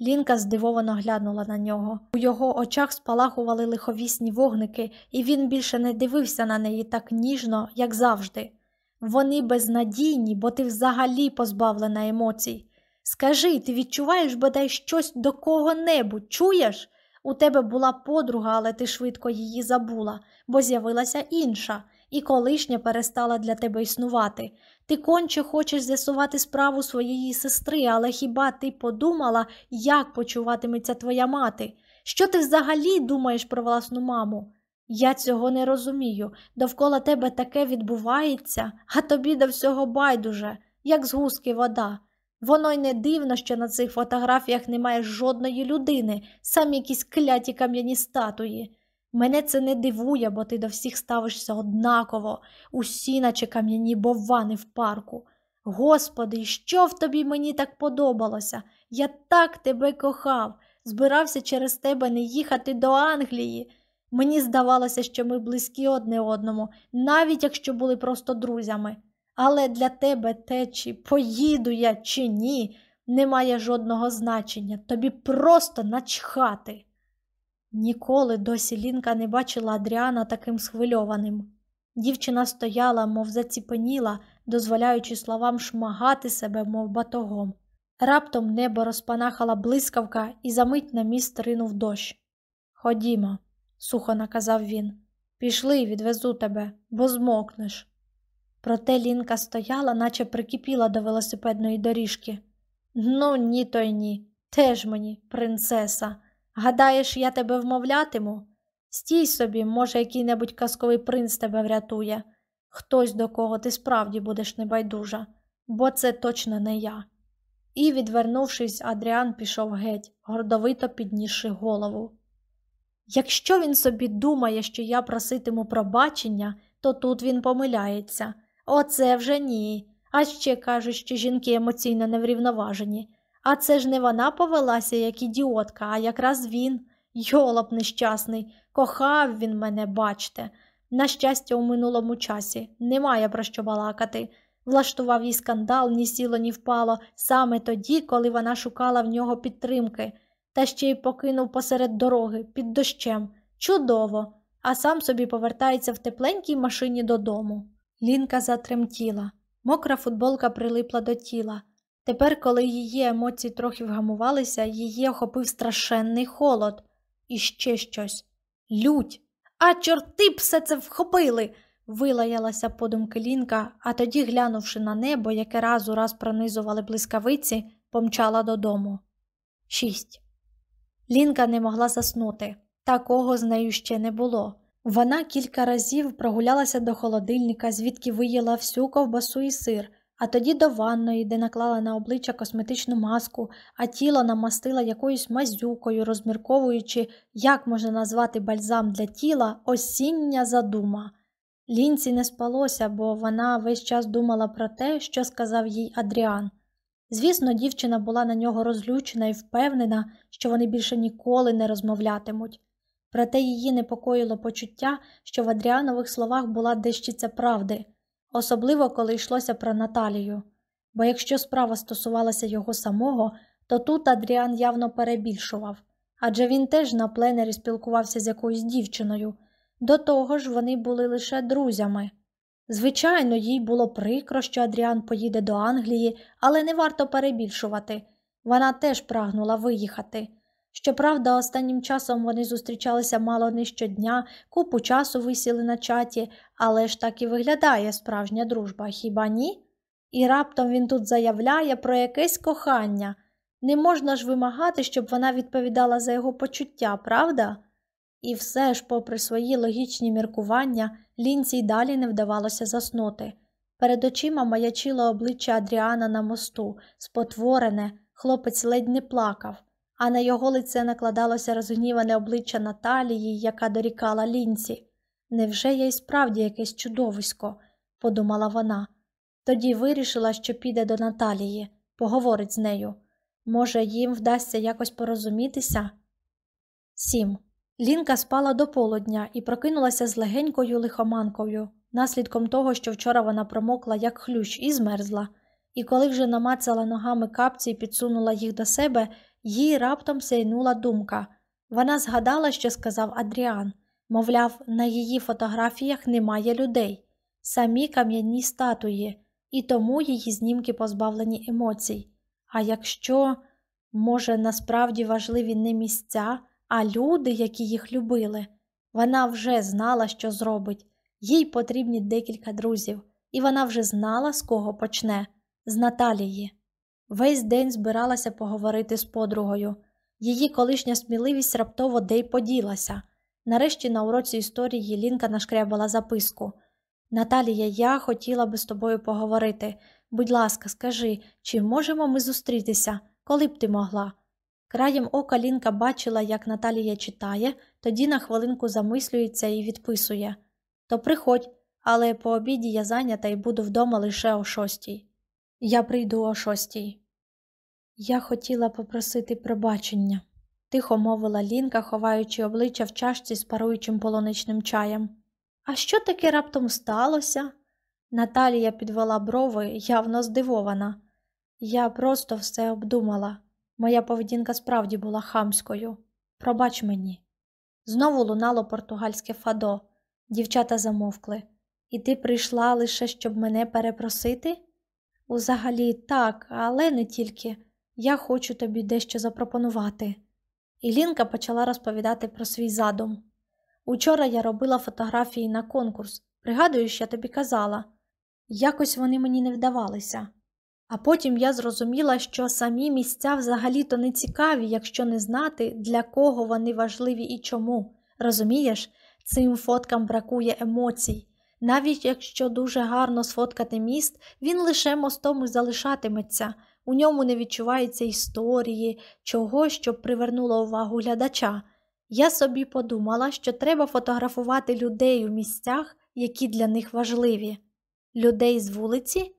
Лінка здивовано глянула на нього. У його очах спалахували лиховісні вогники, і він більше не дивився на неї так ніжно, як завжди. Вони безнадійні, бо ти взагалі позбавлена емоцій. Скажи, ти відчуваєш бодай щось до кого-небудь, чуєш? У тебе була подруга, але ти швидко її забула, бо з'явилася інша, і колишня перестала для тебе існувати. Ти конче хочеш з'ясувати справу своєї сестри, але хіба ти подумала, як почуватиметься твоя мати? Що ти взагалі думаєш про власну маму? Я цього не розумію. Довкола тебе таке відбувається, а тобі до всього байдуже, як з гуски вода. Воно й не дивно, що на цих фотографіях немає жодної людини, самі якісь кляті кам'яні статуї. Мене це не дивує, бо ти до всіх ставишся однаково, усі, наче кам'яні бовани в парку. Господи, що в тобі мені так подобалося? Я так тебе кохав, збирався через тебе не їхати до Англії. Мені здавалося, що ми близькі одне одному, навіть якщо були просто друзями. Але для тебе те, чи поїду я, чи ні, не має жодного значення, тобі просто начхати. Ніколи досі Лінка не бачила Адріана таким схвильованим. Дівчина стояла, мов заціпеніла, дозволяючи словам шмагати себе, мов батогом. Раптом небо розпанахала блискавка і за мить на міст ринув дощ. Ходімо, сухо наказав він. Пішли, відвезу тебе, бо змокнеш. Проте Лінка стояла, наче прикипіла до велосипедної доріжки. Ну, ні, то й ні. Теж мені, принцеса. Гадаєш, я тебе вмовлятиму? Стій собі, може, який-небудь казковий принц тебе врятує, хтось до кого ти справді будеш небайдужа, бо це точно не я. І, відвернувшись, Адріан пішов геть, гордовито піднісши голову. Якщо він собі думає, що я проситиму пробачення, то тут він помиляється. Оце вже ні. А ще кажуть, що жінки емоційно неврівноважені. А це ж не вона повелася, як ідіотка, а якраз він. Йолоп нещасний, кохав він мене, бачте. На щастя, у минулому часі немає про що балакати. Влаштував їй скандал, ні сіло, ні впало, саме тоді, коли вона шукала в нього підтримки, та ще й покинув посеред дороги під дощем. Чудово! А сам собі повертається в тепленькій машині додому. Лінка затремтіла, мокра футболка прилипла до тіла. Тепер, коли її емоції трохи вгамувалися, її охопив страшенний холод і ще щось лють. А чорти б все це вхопили. вилаялася подумки Лінка, а тоді, глянувши на небо, яке раз у раз пронизували блискавиці, помчала додому. 6. Лінка не могла заснути. Такого з нею ще не було. Вона кілька разів прогулялася до холодильника, звідки виїла всю ковбасу і сир, а тоді до ванної, де наклала на обличчя косметичну маску, а тіло намастила якоюсь мазюкою, розмірковуючи, як можна назвати бальзам для тіла осіння задума. Лінці не спалося, бо вона весь час думала про те, що сказав їй Адріан. Звісно, дівчина була на нього розлючена і впевнена, що вони більше ніколи не розмовлятимуть. Проте її непокоїло почуття, що в Адріанових словах була дещиця правди, особливо коли йшлося про Наталію. Бо якщо справа стосувалася його самого, то тут Адріан явно перебільшував адже він теж на пленері спілкувався з якоюсь дівчиною. До того ж, вони були лише друзями. Звичайно, їй було прикро, що Адріан поїде до Англії, але не варто перебільшувати. Вона теж прагнула виїхати. Щоправда, останнім часом вони зустрічалися мало не щодня, купу часу висіли на чаті, але ж так і виглядає справжня дружба, хіба ні? І раптом він тут заявляє про якесь кохання. Не можна ж вимагати, щоб вона відповідала за його почуття, правда? І все ж, попри свої логічні міркування, лінці й далі не вдавалося заснути. Перед очима маячило обличчя Адріана на мосту, спотворене, хлопець ледь не плакав, а на його лице накладалося розгніване обличчя Наталії, яка дорікала лінці. Невже я й справді якесь чудовисько? подумала вона. Тоді вирішила, що піде до Наталії, поговорить з нею. Може, їм вдасться якось порозумітися? Сім. Лінка спала до полудня і прокинулася з легенькою лихоманкою, наслідком того, що вчора вона промокла, як хлющ, і змерзла, і коли вже намацала ногами капці і підсунула їх до себе, їй раптом сяйнула думка. Вона згадала, що сказав Адріан мовляв, на її фотографіях немає людей, самі кам'яні статуї, і тому її знімки позбавлені емоцій. А якщо, може, насправді важливі не місця, а люди, які їх любили, вона вже знала, що зробить. Їй потрібні декілька друзів, і вона вже знала, з кого почне з Наталії. Весь день збиралася поговорити з подругою. Її колишня сміливість раптово де й поділася. Нарешті на уроці історії Лінка нашкрябала записку. Наталія, я хотіла би з тобою поговорити. Будь ласка, скажи, чи можемо ми зустрітися, коли б ти могла? Краєм ока Лінка бачила, як Наталія читає, тоді на хвилинку замислюється і відписує То приходь, але по обіді я зайнята і буду вдома лише о шостій. Я прийду о шостій. Я хотіла попросити пробачення, тихо мовила Лінка, ховаючи обличчя в чашці з паруючим полоничним чаєм. А що таке раптом сталося? Наталія підвела брови, явно здивована. Я просто все обдумала. Моя поведінка справді була хамською. Пробач мені. Знову лунало португальське фадо. Дівчата замовкли. І ти прийшла лише, щоб мене перепросити? Узагалі так, але не тільки. Я хочу тобі дещо запропонувати. І Лінка почала розповідати про свій задум. Учора я робила фотографії на конкурс. Пригадуєш, я тобі казала. Якось вони мені не вдавалися. А потім я зрозуміла, що самі місця взагалі-то не цікаві, якщо не знати, для кого вони важливі і чому. Розумієш, цим фоткам бракує емоцій. Навіть якщо дуже гарно сфоткати міст, він лише мостом і залишатиметься, у ньому не відчувається історії, чого, щоб привернуло увагу глядача. Я собі подумала, що треба фотографувати людей у місцях, які для них важливі. Людей з вулиці?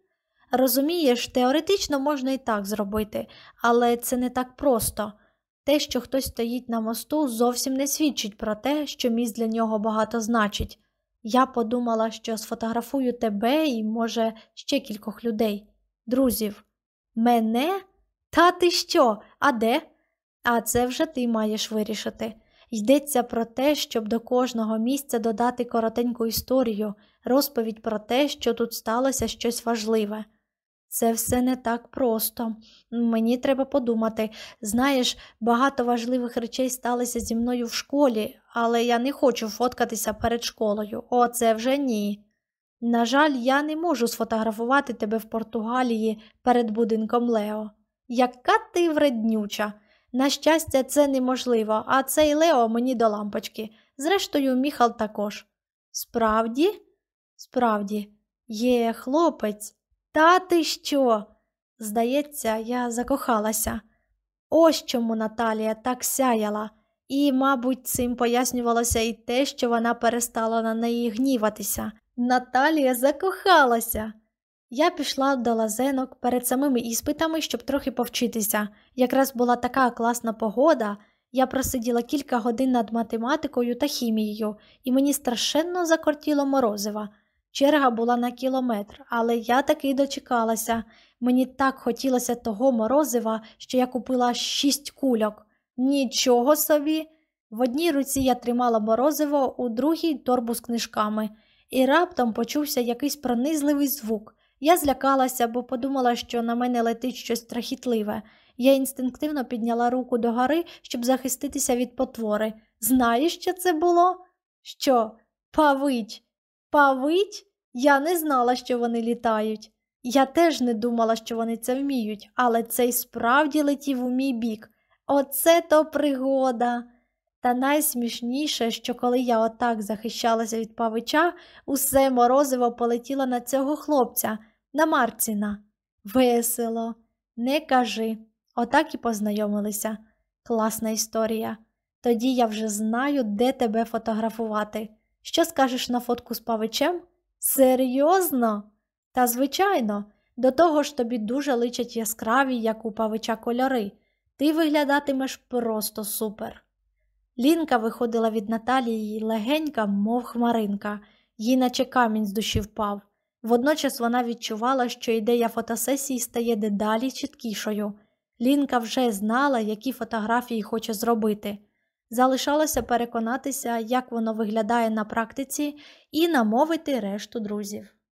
Розумієш, теоретично можна і так зробити, але це не так просто. Те, що хтось стоїть на мосту, зовсім не свідчить про те, що міст для нього багато значить. Я подумала, що сфотографую тебе і, може, ще кількох людей, друзів. Мене? Та ти що? А де? А це вже ти маєш вирішити. Йдеться про те, щоб до кожного місця додати коротеньку історію, розповідь про те, що тут сталося щось важливе. Це все не так просто. Мені треба подумати. Знаєш, багато важливих речей сталося зі мною в школі, але я не хочу фоткатися перед школою. О, це вже ні. На жаль, я не можу сфотографувати тебе в Португалії перед будинком Лео. Яка ти вреднюча. На щастя, це неможливо, а цей Лео мені до лампочки. Зрештою, Міхал також. Справді? Справді, є хлопець. Та ти що? Здається, я закохалася. Ось чому Наталія так сяяла, і, мабуть, цим пояснювалося і те, що вона перестала на неї гніватися. Наталія закохалася. Я пішла до лазенок перед самими іспитами, щоб трохи повчитися. Якраз була така класна погода, я просиділа кілька годин над математикою та хімією, і мені страшенно закортіло морозива. Черга була на кілометр, але я таки дочекалася. Мені так хотілося того морозива, що я купила шість кульок. Нічого собі. В одній руці я тримала морозиво, у другій торбу з книжками, і раптом почувся якийсь пронизливий звук. Я злякалася, бо подумала, що на мене летить щось страхітливе. Я інстинктивно підняла руку догори, щоб захиститися від потвори. Знаєш, що це було? Що? Павич. Павить? Я не знала, що вони літають. Я теж не думала, що вони це вміють, але цей справді летів у мій бік. Оце то пригода. Та найсмішніше, що коли я отак захищалася від павича, усе морозиво полетіло на цього хлопця, на Марціна. Весело, не кажи. Отак і познайомилися. Класна історія. Тоді я вже знаю, де тебе фотографувати. Що скажеш на фотку з павичем? Серйозно? Та, звичайно, до того ж тобі дуже личать яскраві, як у павича кольори. Ти виглядатимеш просто супер. Лінка виходила від Наталії легенька, мов хмаринка, їй наче камінь з душі впав. Водночас вона відчувала, що ідея фотосесії стає дедалі чіткішою. Лінка вже знала, які фотографії хоче зробити. Залишалося переконатися, як воно виглядає на практиці, і намовити решту друзів.